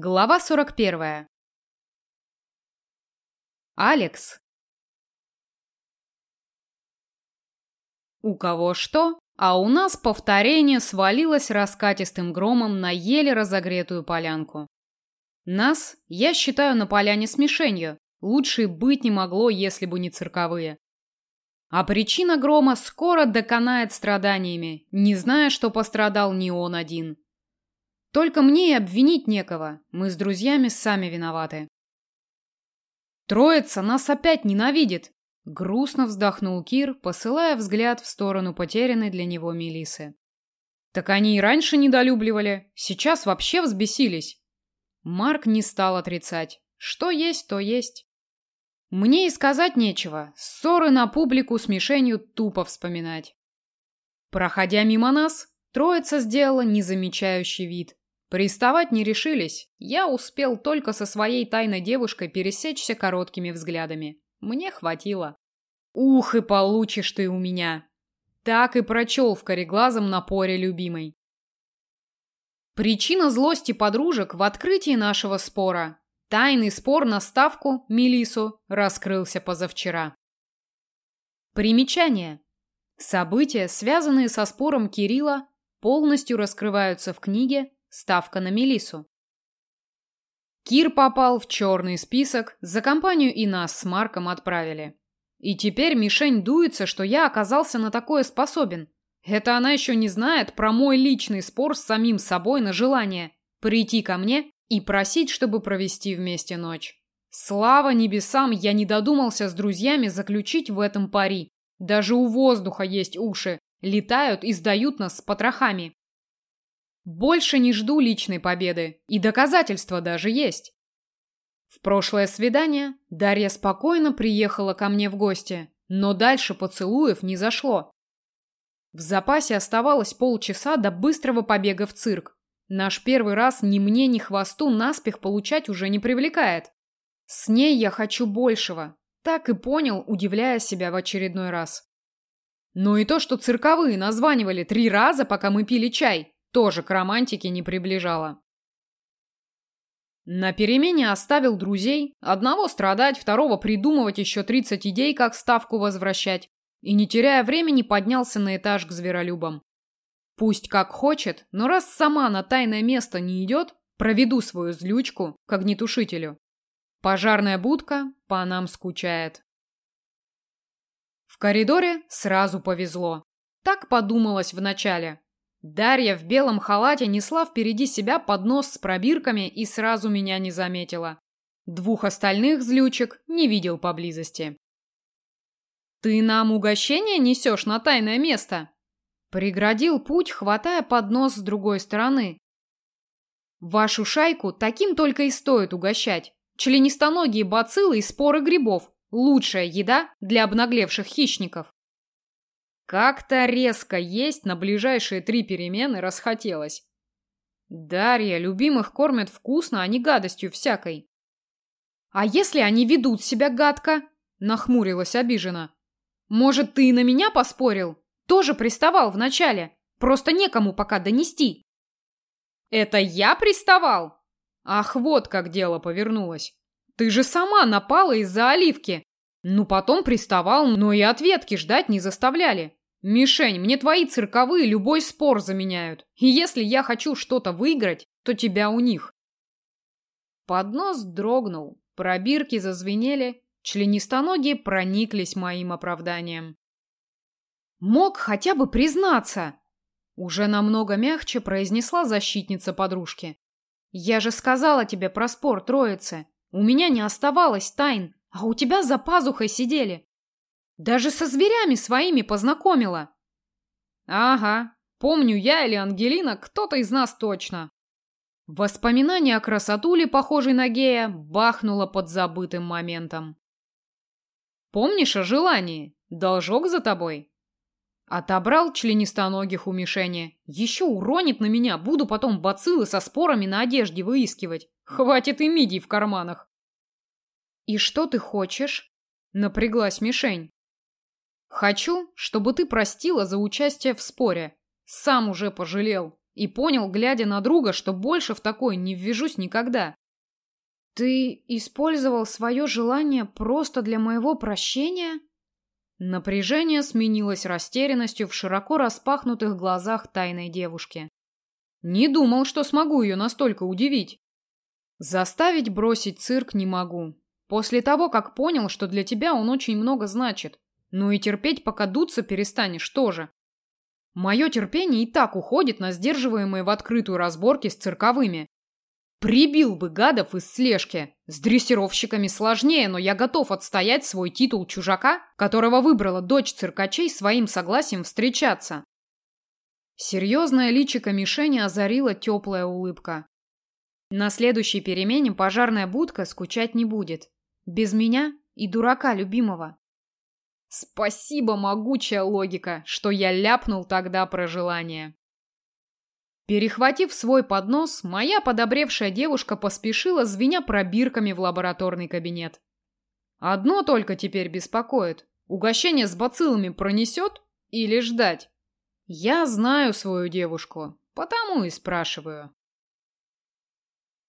Глава 41. Алекс. У кого что, а у нас повторение свалилось раскатистым громом на еле разогретую полянку. Нас, я считаю, на поляне с мишенью. Лучше быть не могло, если бы не цирковые. А причина грома скоро доконает страданиями, не зная, что пострадал не он один. Только мне и обвинить некого. Мы с друзьями сами виноваты. Троица нас опять ненавидит. Грустно вздохнул Кир, посылая взгляд в сторону потерянной для него Мелисы. Так они и раньше недолюбливали, сейчас вообще взбесились. Марк не стал отрицать. Что есть, то есть. Мне и сказать нечего. Ссоры на публику с мишенью тупо вспоминать. Проходя мимо нас, троица сделала незамечающий вид. Приставать не решились. Я успел только со своей тайной девушкой пересечься короткими взглядами. Мне хватило. Ух, и получишь ты у меня. Так и прочел в кореглазом напоре любимой. Причина злости подружек в открытии нашего спора. Тайный спор на ставку Мелису раскрылся позавчера. Примечание. События, связанные со спором Кирилла, полностью раскрываются в книге Ставка на Мелису. Кир попал в черный список, за компанию и нас с Марком отправили. И теперь мишень дуется, что я оказался на такое способен. Это она еще не знает про мой личный спор с самим собой на желание прийти ко мне и просить, чтобы провести вместе ночь. Слава небесам, я не додумался с друзьями заключить в этом пари. Даже у воздуха есть уши, летают и сдают нас с потрохами. Больше не жду личной победы, и доказательства даже есть. В прошлое свидание Дарья спокойно приехала ко мне в гости, но дальше поцелуев не зашло. В запасе оставалось полчаса до быстрого побега в цирк. Наш первый раз ни мне, ни хвосту наспех получать уже не привлекает. С ней я хочу большего. Так и понял, удивляя себя в очередной раз. Но и то, что цирковые названивали три раза, пока мы пили чай, тоже к романтике не приближало. На перемене оставил друзей, одного страдать, второго придумывать еще 30 идей, как ставку возвращать, и, не теряя времени, поднялся на этаж к зверолюбам. Пусть как хочет, но раз сама на тайное место не идет, проведу свою злючку к огнетушителю. Пожарная будка по нам скучает. В коридоре сразу повезло. Так подумалось вначале. Дарья в белом халате несла впереди себя поднос с пробирками и сразу меня не заметила. Двух остальных злючек не видел поблизости. «Ты нам угощение несешь на тайное место?» Преградил путь, хватая поднос с другой стороны. «Вашу шайку таким только и стоит угощать. Членистоногие бациллы и споры грибов – лучшая еда для обнаглевших хищников». Как-то резко есть на ближайшие три перемены расхотелось. Дарья, любимых кормят вкусно, а не гадостью всякой. А если они ведут себя гадко? Нахмурилась обиженно. Может, ты на меня поспорил? Тоже приставал вначале. Просто некому пока донести. Это я приставал? Ах, вот как дело повернулось. Ты же сама напала из-за оливки. Ну, потом приставал, но и ответки ждать не заставляли. «Мишень, мне твои цирковые любой спор заменяют. И если я хочу что-то выиграть, то тебя у них». Поднос дрогнул, пробирки зазвенели, членистоногие прониклись моим оправданием. «Мог хотя бы признаться!» Уже намного мягче произнесла защитница подружки. «Я же сказала тебе про спор троицы. У меня не оставалось тайн, а у тебя за пазухой сидели. Даже со зверями своими познакомила. Ага, помню я или Ангелина, кто-то из нас точно. Воспоминание о красотуле, похожей на гея, бахнуло под забытым моментом. Помнишь о желании? Должок за тобой? Отобрал членистоногих у мишени. Еще уронит на меня, буду потом бациллы со спорами на одежде выискивать. Хватит и мидий в карманах. И что ты хочешь? Напряглась мишень. Хочу, чтобы ты простила за участие в споре. Сам уже пожалел. и понял, глядя на друга, что больше в такой не ввяжусь никогда. «Ты использовал свое желание просто для моего прощения?» Напряжение сменилось растерянностью в широко распахнутых глазах тайной девушки. Не думал, что смогу ее настолько удивить. Заставить бросить цирк не могу. После того, как понял, что для тебя он очень много значит. Ну и терпеть, пока дуться перестанешь, тоже. Мое терпение и так уходит на сдерживаемые в открытую разборки с цирковыми. Прибил бы гадов из слежки. С дрессировщиками сложнее, но я готов отстоять свой титул чужака, которого выбрала дочь циркачей своим согласием встречаться. Серьезное личико мишени озарила теплая улыбка. На следующей перемене пожарная будка скучать не будет. Без меня и дурака любимого. Спасибо, могучая логика, что я ляпнул тогда про желание. Перехватив свой поднос, моя подобревшая девушка поспешила, звеня пробирками в лабораторный кабинет. Одно только теперь беспокоит. Угощение с бациллами пронесет или ждать? Я знаю свою девушку, потому и спрашиваю.